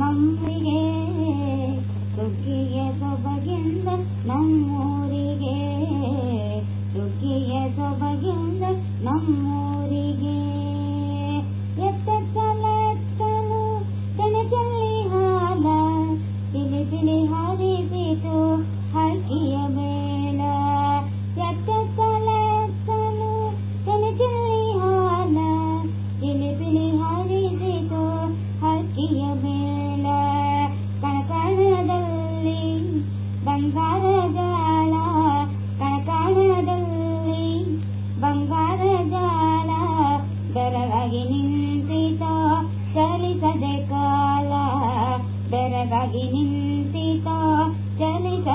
நம்பியே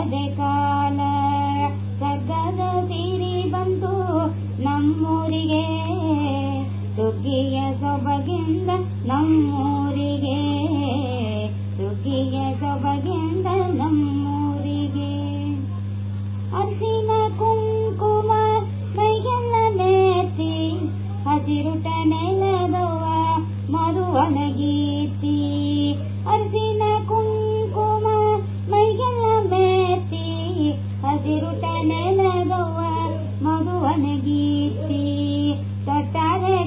ಅದೇ ಕಾಲ ಸಗದ ಸಿರಿ ಬಂತು ನಮ್ಮೂರಿಗೆ ಸುಗ್ಗಿಯ ಸೊಬಗಿಂದ ನಮ್ಮ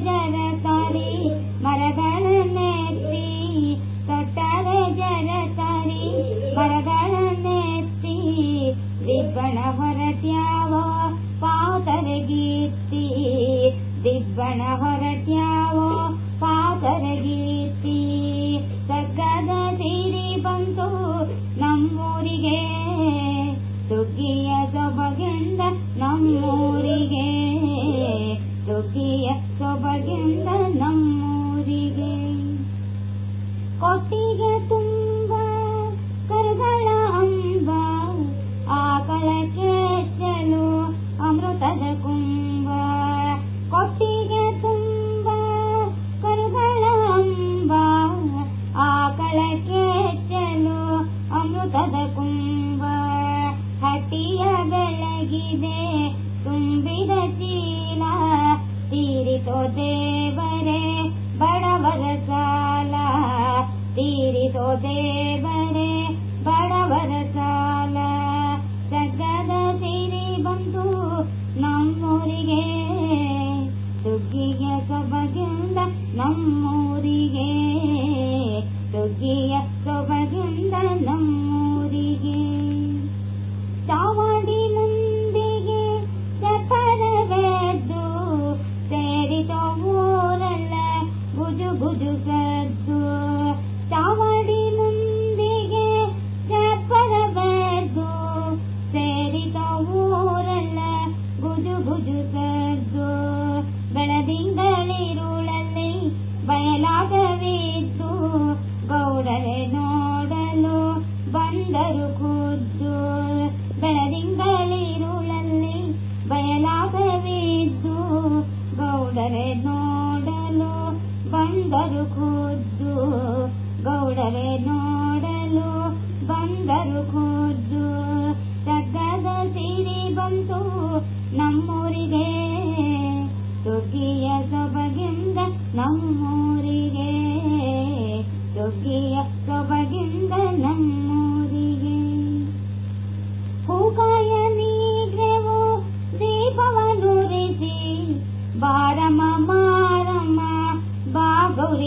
जलकारी मरगाल नेटार जलकारी मरगाल नेपण भरत्याव again. ثم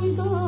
cuando